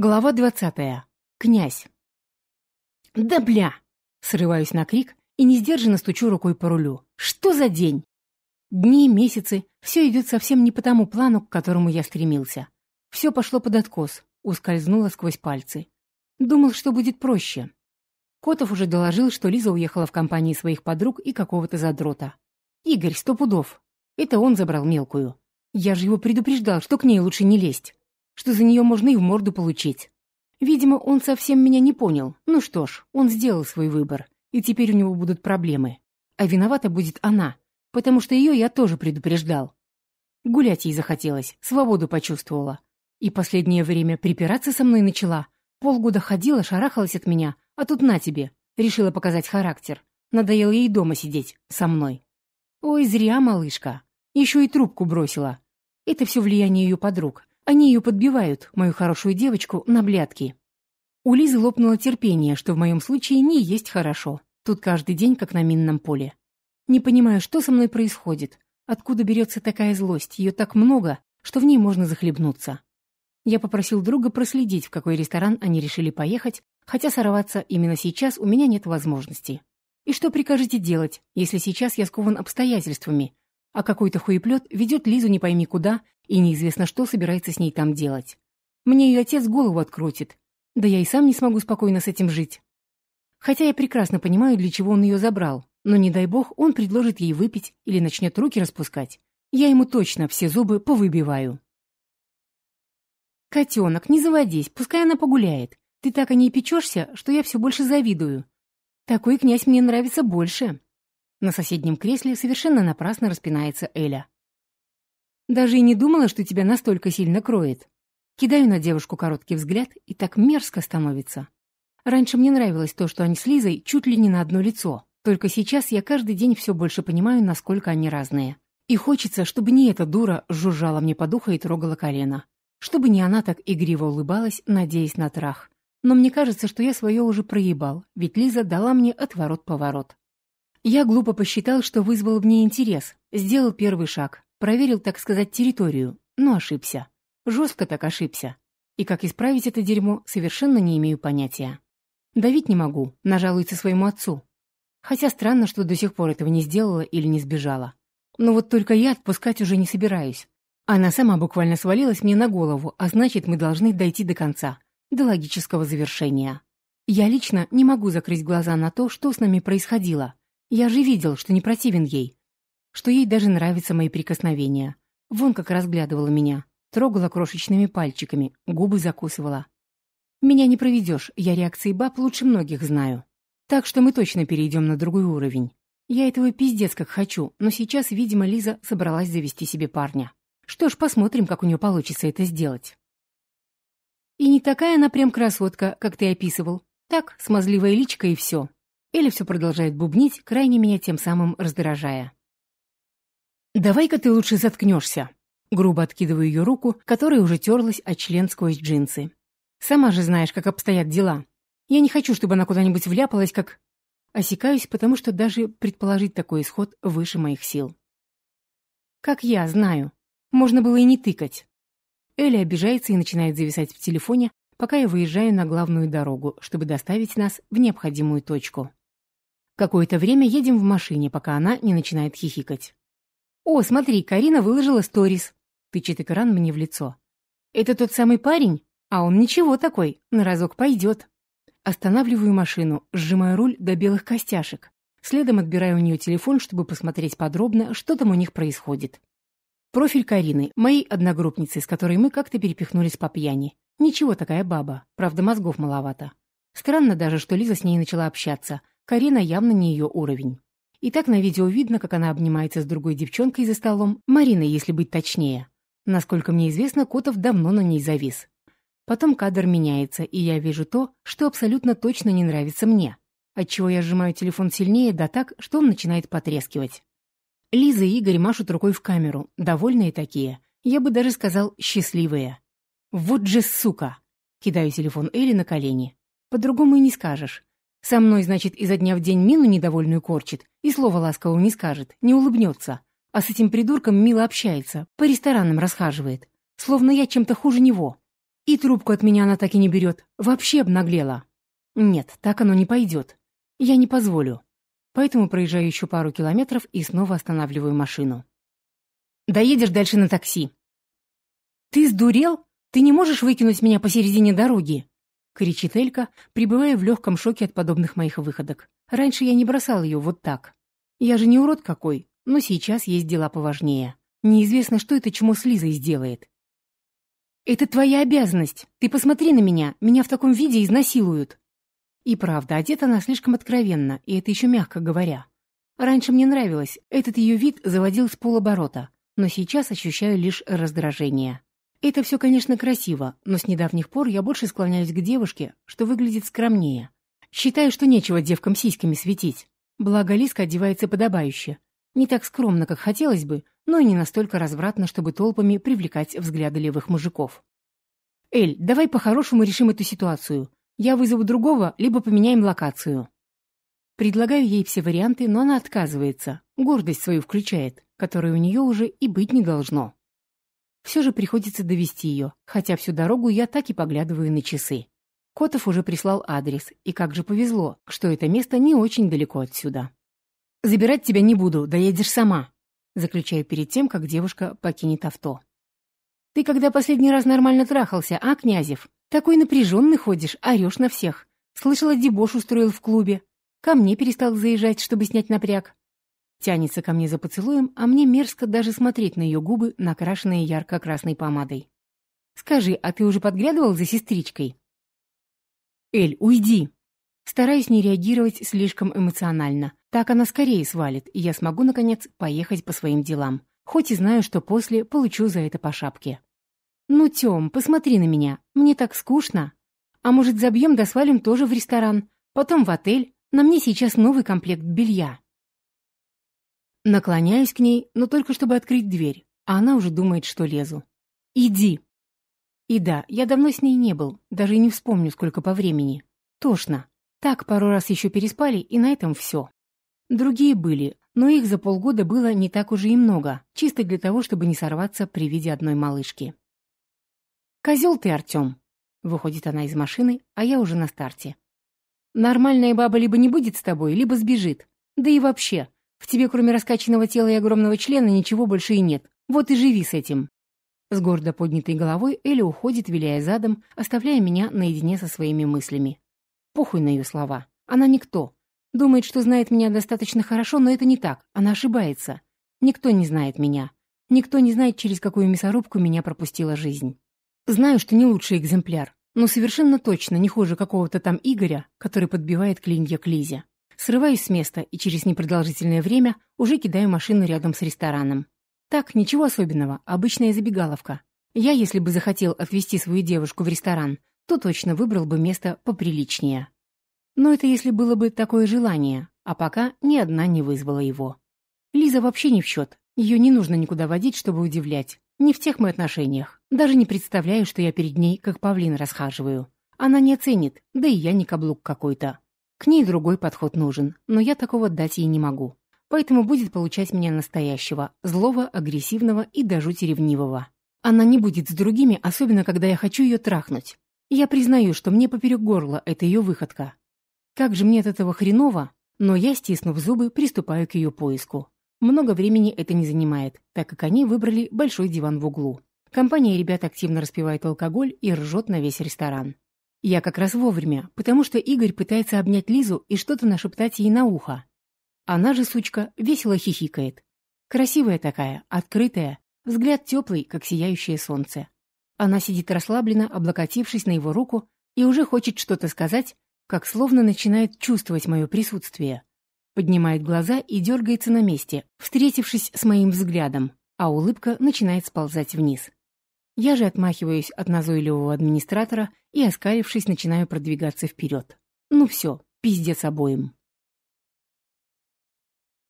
Глава двадцатая. Князь. «Да бля!» Срываюсь на крик и несдержанно стучу рукой по рулю. «Что за день?» Дни, месяцы, все идет совсем не по тому плану, к которому я стремился. Все пошло под откос, ускользнуло сквозь пальцы. Думал, что будет проще. Котов уже доложил, что Лиза уехала в компании своих подруг и какого-то задрота. Игорь, сто пудов. Это он забрал мелкую. Я же его предупреждал, что к ней лучше не лезть что за нее можно и в морду получить. Видимо, он совсем меня не понял. Ну что ж, он сделал свой выбор, и теперь у него будут проблемы. А виновата будет она, потому что ее я тоже предупреждал. Гулять ей захотелось, свободу почувствовала. И последнее время припираться со мной начала. Полгода ходила, шарахалась от меня, а тут на тебе. Решила показать характер. Надоело ей дома сидеть, со мной. Ой, зря, малышка. Еще и трубку бросила. Это все влияние ее подруг. Они ее подбивают, мою хорошую девочку, на блядки. У Лизы лопнуло терпение, что в моем случае не есть хорошо. Тут каждый день, как на минном поле. Не понимаю, что со мной происходит. Откуда берется такая злость? Ее так много, что в ней можно захлебнуться. Я попросил друга проследить, в какой ресторан они решили поехать, хотя сорваться именно сейчас у меня нет возможности. И что прикажете делать, если сейчас я скован обстоятельствами, а какой-то хуеплет ведет Лизу не пойми куда, и неизвестно, что собирается с ней там делать. Мне ее отец голову открутит. Да я и сам не смогу спокойно с этим жить. Хотя я прекрасно понимаю, для чего он ее забрал, но не дай бог он предложит ей выпить или начнет руки распускать. Я ему точно все зубы повыбиваю. «Котенок, не заводись, пускай она погуляет. Ты так о ней печешься, что я все больше завидую. Такой князь мне нравится больше». На соседнем кресле совершенно напрасно распинается Эля. «Даже и не думала, что тебя настолько сильно кроет». Кидаю на девушку короткий взгляд, и так мерзко становится. Раньше мне нравилось то, что они с Лизой чуть ли не на одно лицо. Только сейчас я каждый день все больше понимаю, насколько они разные. И хочется, чтобы не эта дура жужжала мне по духу и трогала колено. Чтобы не она так игриво улыбалась, надеясь на трах. Но мне кажется, что я свое уже проебал, ведь Лиза дала мне отворот-поворот. Я глупо посчитал, что вызвал в ней интерес, сделал первый шаг, проверил, так сказать, территорию, но ошибся. Жестко так ошибся. И как исправить это дерьмо, совершенно не имею понятия. Давить не могу, нажалуется своему отцу. Хотя странно, что до сих пор этого не сделала или не сбежала. Но вот только я отпускать уже не собираюсь. Она сама буквально свалилась мне на голову, а значит, мы должны дойти до конца, до логического завершения. Я лично не могу закрыть глаза на то, что с нами происходило, я же видел, что не противен ей, что ей даже нравятся мои прикосновения. Вон как разглядывала меня, трогала крошечными пальчиками, губы закусывала. Меня не проведешь, я реакции баб лучше многих знаю. Так что мы точно перейдем на другой уровень. Я этого пиздец как хочу, но сейчас, видимо, Лиза собралась завести себе парня. Что ж, посмотрим, как у нее получится это сделать. И не такая она прям красотка, как ты описывал. Так, смазливая личка и все. Или все продолжает бубнить, крайне меня тем самым раздражая. «Давай-ка ты лучше заткнешься!» Грубо откидываю ее руку, которая уже терлась от член сквозь джинсы. «Сама же знаешь, как обстоят дела. Я не хочу, чтобы она куда-нибудь вляпалась, как...» Осекаюсь, потому что даже предположить такой исход выше моих сил. «Как я, знаю. Можно было и не тыкать». Эля обижается и начинает зависать в телефоне, пока я выезжаю на главную дорогу, чтобы доставить нас в необходимую точку. Какое-то время едем в машине, пока она не начинает хихикать. «О, смотри, Карина выложила сторис», — тычет экран мне в лицо. «Это тот самый парень? А он ничего такой, на разок пойдет». Останавливаю машину, сжимаю руль до белых костяшек. Следом отбираю у нее телефон, чтобы посмотреть подробно, что там у них происходит. Профиль Карины, моей одногруппницы, с которой мы как-то перепихнулись по пьяни. Ничего такая баба, правда мозгов маловато. Странно даже, что Лиза с ней начала общаться, Карина явно не ее уровень. И так на видео видно, как она обнимается с другой девчонкой за столом, Мариной, если быть точнее. Насколько мне известно, Котов давно на ней завис. Потом кадр меняется, и я вижу то, что абсолютно точно не нравится мне. Отчего я сжимаю телефон сильнее, да так, что он начинает потрескивать. Лиза и Игорь машут рукой в камеру, довольные такие. Я бы даже сказал, счастливые. Вот же сука! Кидаю телефон Элли на колени. По-другому и не скажешь. Со мной, значит, изо дня в день мину недовольную корчит, и слова ласкового не скажет, не улыбнется. А с этим придурком мило общается, по ресторанам расхаживает. Словно я чем-то хуже него. И трубку от меня она так и не берет. Вообще обнаглела. Нет, так оно не пойдет. Я не позволю. Поэтому проезжаю еще пару километров и снова останавливаю машину. Доедешь дальше на такси. Ты сдурел? Ты не можешь выкинуть меня посередине дороги? кричит Элька, пребывая в легком шоке от подобных моих выходок. Раньше я не бросал ее вот так. Я же не урод какой, но сейчас есть дела поважнее. Неизвестно, что это чмо с Лизой сделает. «Это твоя обязанность. Ты посмотри на меня. Меня в таком виде изнасилуют». И правда, одета она слишком откровенно, и это еще мягко говоря. Раньше мне нравилось, этот ее вид заводил с полоборота, но сейчас ощущаю лишь раздражение. Это все, конечно, красиво, но с недавних пор я больше склоняюсь к девушке, что выглядит скромнее. Считаю, что нечего девкам сиськами светить. Благо Лиска одевается подобающе. Не так скромно, как хотелось бы, но и не настолько развратно, чтобы толпами привлекать взгляды левых мужиков. «Эль, давай по-хорошему решим эту ситуацию. Я вызову другого, либо поменяем локацию». Предлагаю ей все варианты, но она отказывается. Гордость свою включает, которой у нее уже и быть не должно. Все же приходится довести ее, хотя всю дорогу я так и поглядываю на часы. Котов уже прислал адрес, и как же повезло, что это место не очень далеко отсюда. «Забирать тебя не буду, доедешь сама», заключаю перед тем, как девушка покинет авто. «Ты когда последний раз нормально трахался, а, Князев? Такой напряженный ходишь, орешь на всех. Слышала, дебош устроил в клубе. Ко мне перестал заезжать, чтобы снять напряг. Тянется ко мне за поцелуем, а мне мерзко даже смотреть на ее губы, накрашенные ярко-красной помадой. «Скажи, а ты уже подглядывал за сестричкой?» «Эль, уйди!» Стараюсь не реагировать слишком эмоционально. Так она скорее свалит, и я смогу, наконец, поехать по своим делам. Хоть и знаю, что после получу за это по шапке. «Ну, Тём, посмотри на меня. Мне так скучно. А может, забьем да свалим тоже в ресторан? Потом в отель? На мне сейчас новый комплект белья». Наклоняюсь к ней, но только чтобы открыть дверь, а она уже думает, что лезу. «Иди!» И да, я давно с ней не был, даже и не вспомню, сколько по времени. Тошно. Так, пару раз еще переспали, и на этом все. Другие были, но их за полгода было не так уже и много, чисто для того, чтобы не сорваться при виде одной малышки. «Козел ты, Артем!» Выходит она из машины, а я уже на старте. «Нормальная баба либо не будет с тобой, либо сбежит. Да и вообще, в тебе, кроме раскачанного тела и огромного члена, ничего больше и нет. Вот и живи с этим». С гордо поднятой головой Эля уходит, виляя задом, оставляя меня наедине со своими мыслями. Похуй на ее слова. Она никто. Думает, что знает меня достаточно хорошо, но это не так. Она ошибается. Никто не знает меня. Никто не знает, через какую мясорубку меня пропустила жизнь. Знаю, что не лучший экземпляр, но совершенно точно не хуже какого-то там Игоря, который подбивает клинья к Лизе. Срываюсь с места и через непродолжительное время уже кидаю машину рядом с рестораном. Так, ничего особенного, обычная забегаловка. Я, если бы захотел отвезти свою девушку в ресторан, то точно выбрал бы место поприличнее. Но это если было бы такое желание, а пока ни одна не вызвала его. Лиза вообще не в счет, ее не нужно никуда водить, чтобы удивлять. Не в тех мы отношениях. Даже не представляю, что я перед ней как павлин расхаживаю. Она не оценит, да и я не каблук какой-то. К ней другой подход нужен, но я такого дать ей не могу. Поэтому будет получать меня настоящего, злого, агрессивного и до жути ревнивого. Она не будет с другими, особенно когда я хочу ее трахнуть. Я признаю, что мне поперек горла это ее выходка. Как же мне от этого хреново, но я, стиснув зубы, приступаю к ее поиску. Много времени это не занимает, так как они выбрали большой диван в углу. Компания ребят активно распивает алкоголь и ржет на весь ресторан. Я как раз вовремя, потому что Игорь пытается обнять Лизу и что-то нашептать ей на ухо. Она же, сучка, весело хихикает. Красивая такая, открытая, взгляд теплый, как сияющее солнце. Она сидит расслабленно, облокотившись на его руку, и уже хочет что-то сказать, как словно начинает чувствовать мое присутствие. Поднимает глаза и дергается на месте, встретившись с моим взглядом, а улыбка начинает сползать вниз. Я же отмахиваюсь от назойливого администратора и, оскалившись, начинаю продвигаться вперед. Ну все, пиздец обоим.